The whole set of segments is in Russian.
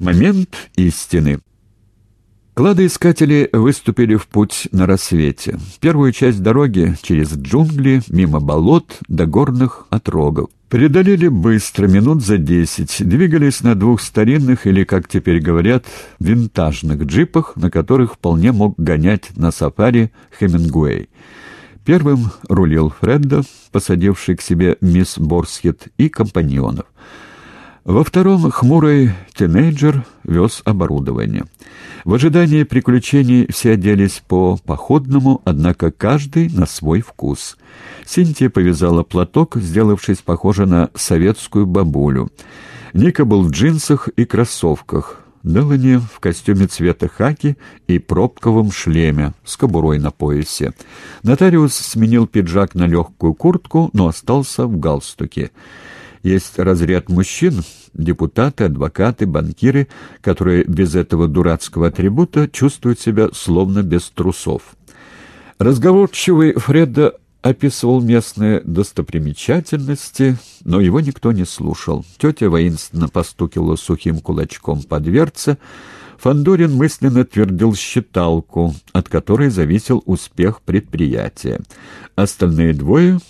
Момент истины. Кладоискатели выступили в путь на рассвете. Первую часть дороги через джунгли, мимо болот до горных отрогов. Преодолели быстро, минут за десять. Двигались на двух старинных, или, как теперь говорят, винтажных джипах, на которых вполне мог гонять на сафари Хемингуэй. Первым рулил Фредда, посадивший к себе мисс Борсхет и компаньонов. Во втором хмурый тинейджер вез оборудование. В ожидании приключений все оделись по походному, однако каждый на свой вкус. Синтия повязала платок, сделавшись похожа на советскую бабулю. Ника был в джинсах и кроссовках. Делани в костюме цвета хаки и пробковом шлеме с кобурой на поясе. Нотариус сменил пиджак на легкую куртку, но остался в галстуке. Есть разряд мужчин, депутаты, адвокаты, банкиры, которые без этого дурацкого атрибута чувствуют себя словно без трусов. Разговорчивый Фредда описывал местные достопримечательности, но его никто не слушал. Тетя воинственно постукивала сухим кулачком по дверце, Фандорин мысленно твердил считалку, от которой зависел успех предприятия. Остальные двое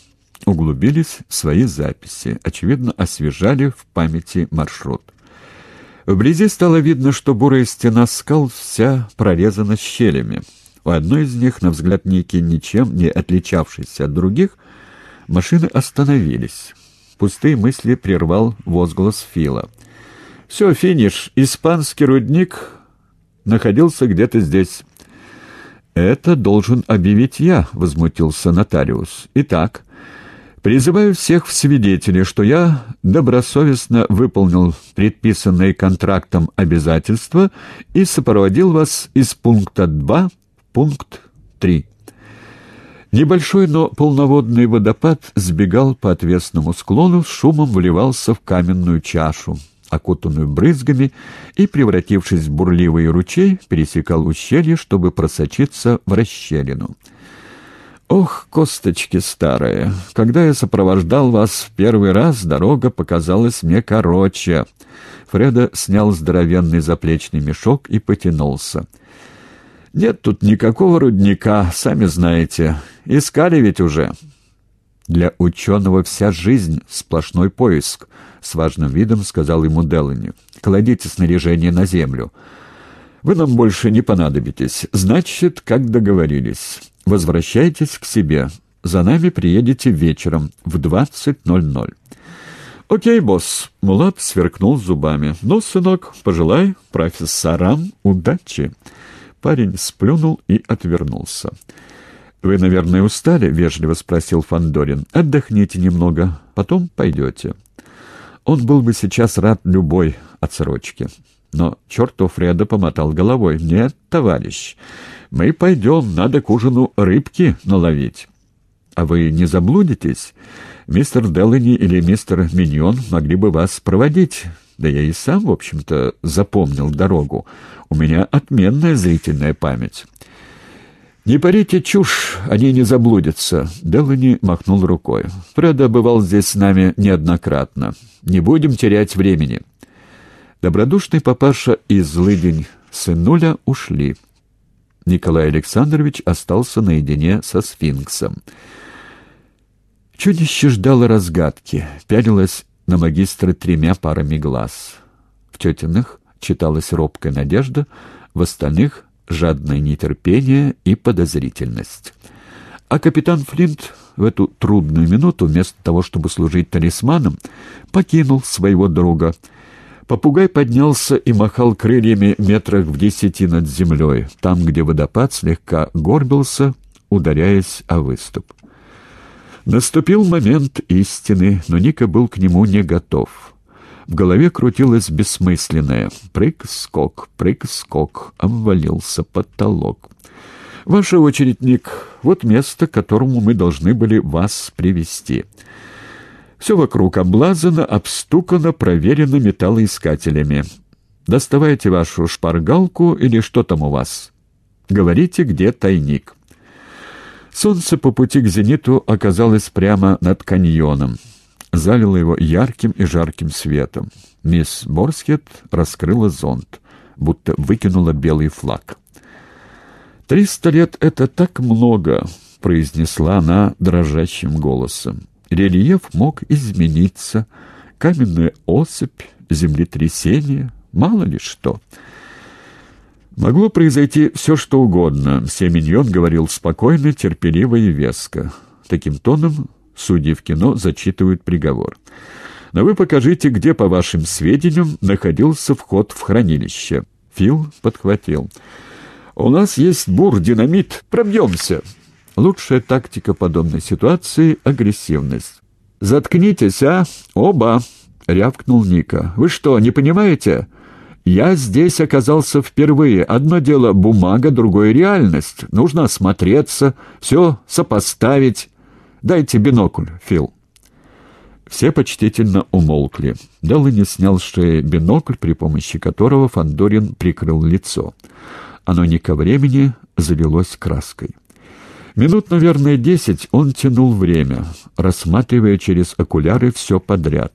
углубились в свои записи, очевидно, освежали в памяти маршрут. Вблизи стало видно, что бурая стена скал вся прорезана щелями. У одной из них, на взгляд Ники, ничем не отличавшейся от других, машины остановились. Пустые мысли прервал возглас Фила. «Все, финиш. Испанский рудник находился где-то здесь». «Это должен объявить я», — возмутился нотариус. «Итак...» Призываю всех в свидетели, что я добросовестно выполнил предписанные контрактом обязательства и сопроводил вас из пункта 2 в пункт 3. Небольшой, но полноводный водопад сбегал по отвесному склону, с шумом вливался в каменную чашу, окутанную брызгами, и, превратившись в бурливый ручей, пересекал ущелье, чтобы просочиться в расщелину. «Ох, косточки старые, когда я сопровождал вас в первый раз, дорога показалась мне короче». Фреда снял здоровенный заплечный мешок и потянулся. «Нет тут никакого рудника, сами знаете. Искали ведь уже». «Для ученого вся жизнь — сплошной поиск», — с важным видом сказал ему Делани. «Кладите снаряжение на землю. Вы нам больше не понадобитесь. Значит, как договорились». Возвращайтесь к себе. За нами приедете вечером в 20.00. «Окей, босс», — Мулат сверкнул зубами. «Ну, сынок, пожелай профессорам удачи». Парень сплюнул и отвернулся. «Вы, наверное, устали?» — вежливо спросил Фандорин. «Отдохните немного, потом пойдете». Он был бы сейчас рад любой отсрочке. Но чертов Фреда помотал головой. «Нет, товарищ, мы пойдем, надо к ужину рыбки наловить. А вы не заблудитесь? Мистер Делани или мистер Миньон могли бы вас проводить. Да я и сам, в общем-то, запомнил дорогу. У меня отменная зрительная память». «Не парите чушь, они не заблудятся», — Делани махнул рукой. «Фреда бывал здесь с нами неоднократно. Не будем терять времени». Добродушный папаша и злыдень сынуля ушли. Николай Александрович остался наедине со сфинксом. Чудище ждало разгадки, пялилось на магистра тремя парами глаз. В тетиных читалась робкая надежда, в остальных — жадное нетерпение и подозрительность. А капитан Флинт в эту трудную минуту, вместо того, чтобы служить талисманом, покинул своего друга — Попугай поднялся и махал крыльями метрах в десяти над землей, там, где водопад слегка горбился, ударяясь о выступ. Наступил момент истины, но Ника был к нему не готов. В голове крутилось бессмысленное. Прыг-скок, прыг-скок, обвалился потолок. «Ваша очередь, Ник. Вот место, к которому мы должны были вас привести. Все вокруг облазано, обстукано, проверено металлоискателями. Доставайте вашу шпаргалку или что там у вас. Говорите, где тайник. Солнце по пути к зениту оказалось прямо над каньоном. Залило его ярким и жарким светом. Мисс Борскет раскрыла зонт, будто выкинула белый флаг. «Триста лет — это так много», — произнесла она дрожащим голосом. «Рельеф мог измениться, каменная осыпь, землетрясение, мало ли что». Могло произойти все, что угодно. Семеньон говорил спокойно, терпеливо и веско. Таким тоном судьи в кино зачитывают приговор. Но вы покажите, где, по вашим сведениям, находился вход в хранилище. Фил подхватил. «У нас есть бур-динамит. Пробьемся!» Лучшая тактика подобной ситуации — агрессивность. «Заткнитесь, а? Оба!» — рявкнул Ника. «Вы что, не понимаете?» «Я здесь оказался впервые. Одно дело бумага, другое — реальность. Нужно осмотреться, все сопоставить. Дайте бинокль, Фил». Все почтительно умолкли. Делани снял с шеи бинокль, при помощи которого Фандорин прикрыл лицо. Оно не ко времени залилось краской. Минут, наверное, десять он тянул время, рассматривая через окуляры все подряд.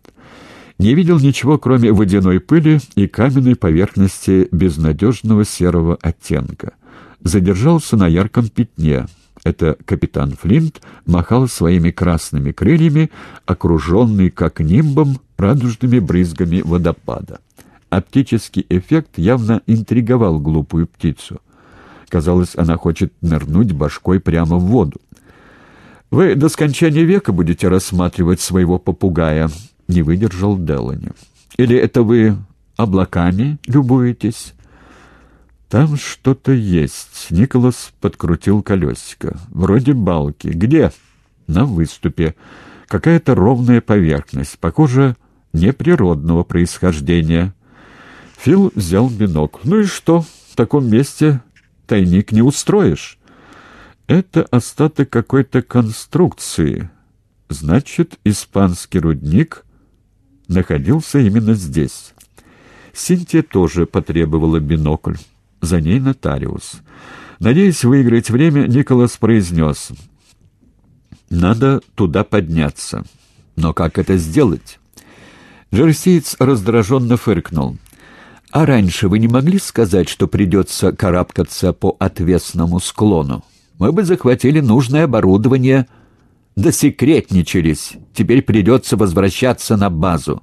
Не видел ничего, кроме водяной пыли и каменной поверхности безнадежного серого оттенка. Задержался на ярком пятне — это капитан Флинт махал своими красными крыльями, окруженный как нимбом радужными брызгами водопада. Оптический эффект явно интриговал глупую птицу. Казалось, она хочет нырнуть башкой прямо в воду. «Вы до скончания века будете рассматривать своего попугая», — не выдержал Делани. «Или это вы облаками любуетесь?» «Там что-то есть». Николас подкрутил колесико. «Вроде балки. Где?» «На выступе. Какая-то ровная поверхность. Похоже, неприродного происхождения». Фил взял бинокль. «Ну и что? В таком месте тайник не устроишь». «Это остаток какой-то конструкции. Значит, испанский рудник находился именно здесь». Синтия тоже потребовала бинокль за ней нотариус. Надеясь выиграть время, Николас произнес «Надо туда подняться». «Но как это сделать?» Джерсиец раздраженно фыркнул. «А раньше вы не могли сказать, что придется карабкаться по отвесному склону? Мы бы захватили нужное оборудование, досекретничались. Теперь придется возвращаться на базу».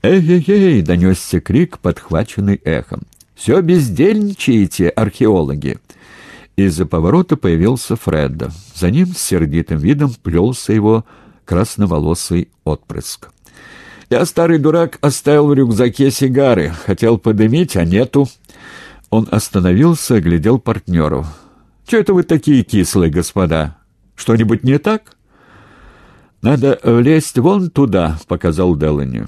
«Эй-эй-эй!» — донесся крик, подхваченный эхом. Все бездельничаете, археологи!» Из-за поворота появился Фредда. За ним с сердитым видом плелся его красноволосый отпрыск. «Я, старый дурак, оставил в рюкзаке сигары. Хотел подымить, а нету». Он остановился, оглядел партнеру. «Че это вы такие кислые, господа? Что-нибудь не так?» «Надо влезть вон туда», — показал Делани.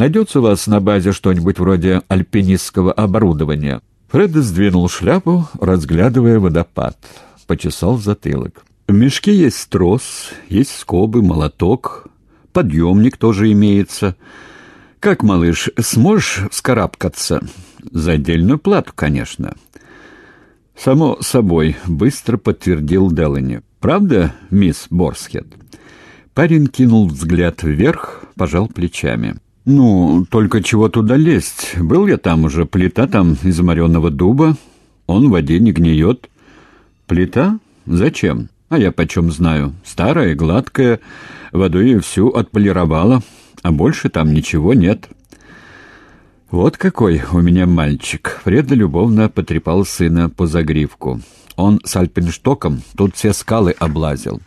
Найдется у вас на базе что-нибудь вроде альпинистского оборудования?» Фред сдвинул шляпу, разглядывая водопад. Почесал затылок. «В мешке есть трос, есть скобы, молоток, подъемник тоже имеется. Как, малыш, сможешь скарабкаться?» «За отдельную плату, конечно». «Само собой», — быстро подтвердил Делани. «Правда, мисс Борсхед?» Парень кинул взгляд вверх, пожал плечами. «Ну, только чего туда лезть? Был я там уже, плита там из моренного дуба. Он в воде не гниет». «Плита? Зачем? А я почем знаю. Старая, гладкая, водой ее всю отполировала, а больше там ничего нет». «Вот какой у меня мальчик!» Фреда любовно потрепал сына по загривку. «Он с альпинштоком тут все скалы облазил».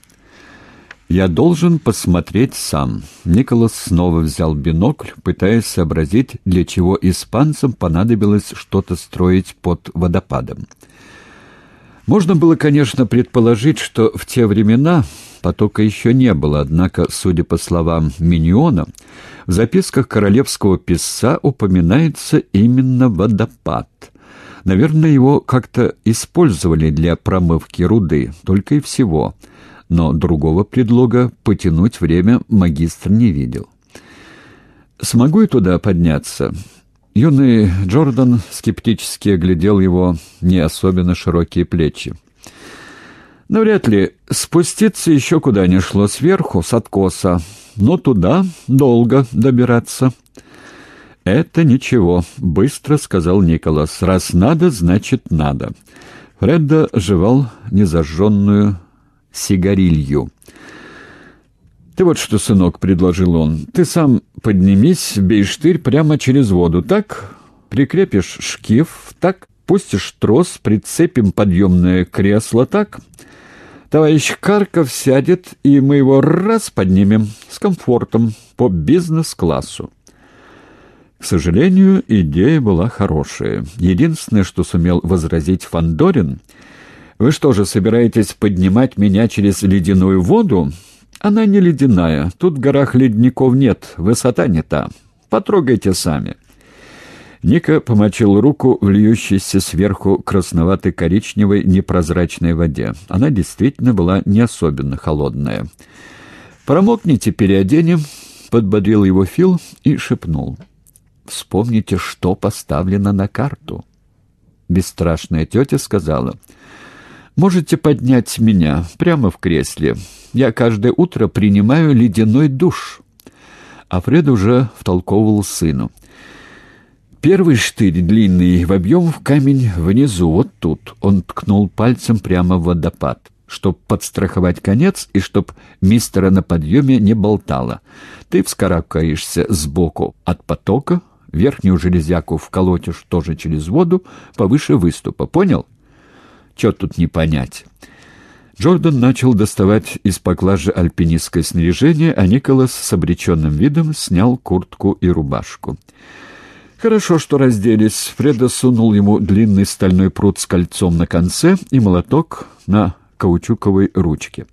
«Я должен посмотреть сам». Николас снова взял бинокль, пытаясь сообразить, для чего испанцам понадобилось что-то строить под водопадом. Можно было, конечно, предположить, что в те времена потока еще не было, однако, судя по словам Миньона, в записках королевского писца упоминается именно водопад. Наверное, его как-то использовали для промывки руды, только и всего – но другого предлога потянуть время магистр не видел. «Смогу я туда подняться?» Юный Джордан скептически оглядел его не особенно широкие плечи. «Но вряд ли. Спуститься еще куда ни шло сверху, с откоса. Но туда долго добираться». «Это ничего», — быстро сказал Николас. «Раз надо, значит надо». Фредда жевал незажженную сигарилью. «Ты вот что, сынок», — предложил он, — «ты сам поднимись, бей штырь прямо через воду, так? Прикрепишь шкив, так? Пустишь трос, прицепим подъемное кресло, так? Товарищ Карков сядет, и мы его раз поднимем с комфортом по бизнес-классу». К сожалению, идея была хорошая. Единственное, что сумел возразить Фандорин, «Вы что же, собираетесь поднимать меня через ледяную воду?» «Она не ледяная. Тут в горах ледников нет. Высота не та. Потрогайте сами». Ника помочил руку в льющейся сверху красноватой коричневой непрозрачной воде. Она действительно была не особенно холодная. «Промокните, переоденем», — подбодрил его Фил и шепнул. Вспомните, что поставлено на карту. Бесстрашная тетя сказала, «Можете поднять меня прямо в кресле. Я каждое утро принимаю ледяной душ». А Фред уже втолковывал сыну. Первый штырь длинный в объем в камень внизу, вот тут. Он ткнул пальцем прямо в водопад чтоб подстраховать конец и чтоб мистера на подъеме не болтало. Ты вскарабкаешься сбоку от потока, Верхнюю железяку вколотишь тоже через воду, повыше выступа. Понял? Чё тут не понять? Джордан начал доставать из поклажи альпинистское снаряжение, а Николас с обреченным видом снял куртку и рубашку. Хорошо, что разделись. Фреда сунул ему длинный стальной пруд с кольцом на конце и молоток на каучуковой ручке.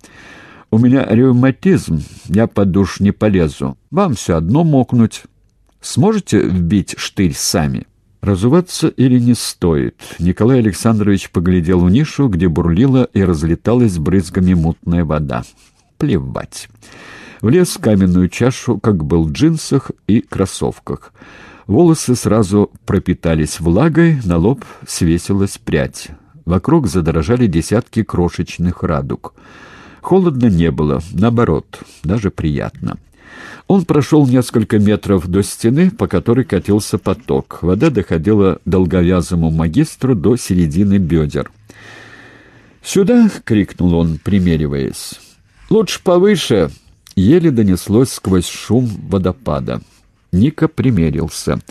«У меня ревматизм, я под душ не полезу. Вам все одно мокнуть». Сможете вбить штырь сами? Разуваться или не стоит? Николай Александрович поглядел в нишу, где бурлила и разлеталась брызгами мутная вода. Плевать. Влез в каменную чашу, как был в джинсах и кроссовках. Волосы сразу пропитались влагой, на лоб свесилась прядь. Вокруг задрожали десятки крошечных радуг. Холодно не было, наоборот, даже приятно. Он прошел несколько метров до стены, по которой катился поток. Вода доходила долговязому магистру до середины бедер. «Сюда!» — крикнул он, примериваясь. «Лучше повыше!» Еле донеслось сквозь шум водопада. Ника примерился.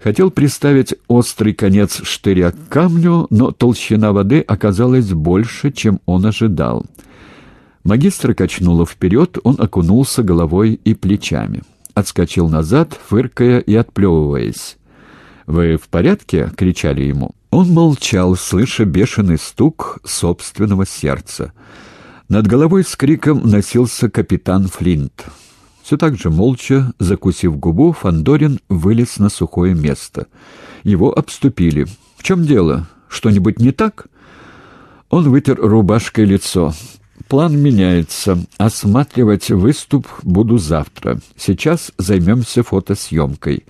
Хотел приставить острый конец штыря к камню, но толщина воды оказалась больше, чем он ожидал. Магистра качнуло вперед, он окунулся головой и плечами. Отскочил назад, фыркая и отплевываясь. «Вы в порядке?» — кричали ему. Он молчал, слыша бешеный стук собственного сердца. Над головой с криком носился капитан Флинт. Все так же молча, закусив губу, Фандорин вылез на сухое место. Его обступили. «В чем дело? Что-нибудь не так?» Он вытер рубашкой лицо. План меняется. Осматривать выступ буду завтра. Сейчас займемся фотосъемкой.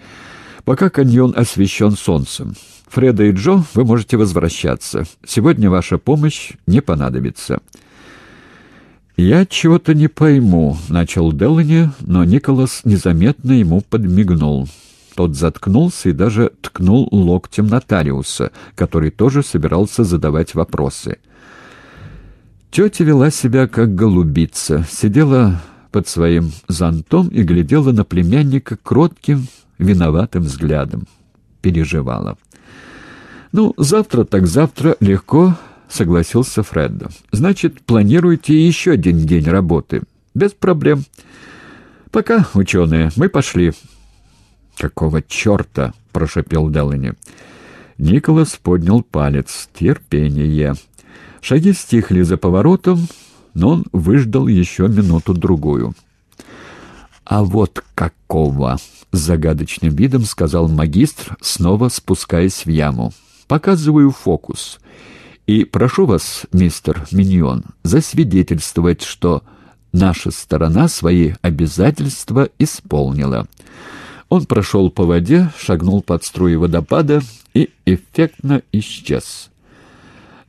Пока каньон освещен солнцем. Фреда и Джо, вы можете возвращаться. Сегодня ваша помощь не понадобится». «Я чего-то не пойму», — начал Делани, но Николас незаметно ему подмигнул. Тот заткнулся и даже ткнул локтем нотариуса, который тоже собирался задавать вопросы. Тетя вела себя как голубица, сидела под своим зонтом и глядела на племянника кротким, виноватым взглядом. Переживала. «Ну, завтра так завтра легко», — согласился Фреддо. «Значит, планируете еще один день работы?» «Без проблем». «Пока, ученые, мы пошли». «Какого черта?» — прошепел Делани. Николас поднял палец. «Терпение». Шаги стихли за поворотом, но он выждал еще минуту-другую. «А вот какого!» — загадочным видом сказал магистр, снова спускаясь в яму. «Показываю фокус. И прошу вас, мистер Миньон, засвидетельствовать, что наша сторона свои обязательства исполнила». Он прошел по воде, шагнул под струи водопада и эффектно исчез.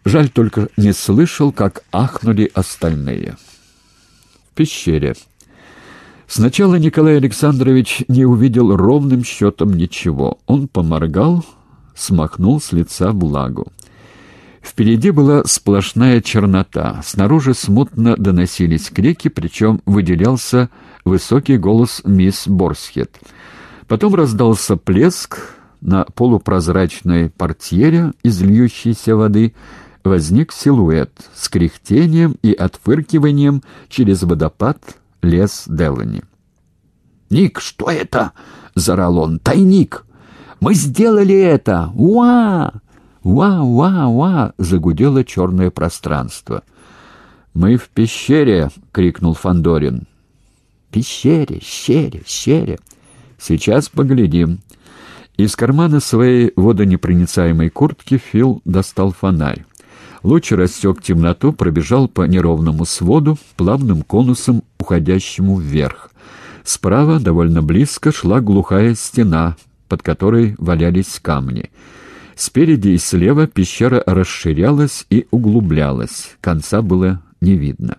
Жаль только не слышал, как ахнули остальные. В пещере. Сначала Николай Александрович не увидел ровным счетом ничего. Он поморгал, смахнул с лица влагу. Впереди была сплошная чернота. Снаружи смутно доносились крики, причем выделялся высокий голос мисс Борсхет. Потом раздался плеск, на полупрозрачной портьере из льющейся воды возник силуэт с кряхтением и отфыркиванием через водопад лес Делани. «Ник, что это?» — зарал он. «Тайник! Мы сделали это! Уа!» «Уа-уа-уа!» — загудело черное пространство. «Мы в пещере!» — крикнул Фандорин. «Пещере, щере, щере!» «Сейчас поглядим». Из кармана своей водонепроницаемой куртки Фил достал фонарь. Луч рассек темноту, пробежал по неровному своду, плавным конусом, уходящему вверх. Справа, довольно близко, шла глухая стена, под которой валялись камни. Спереди и слева пещера расширялась и углублялась, конца было не видно.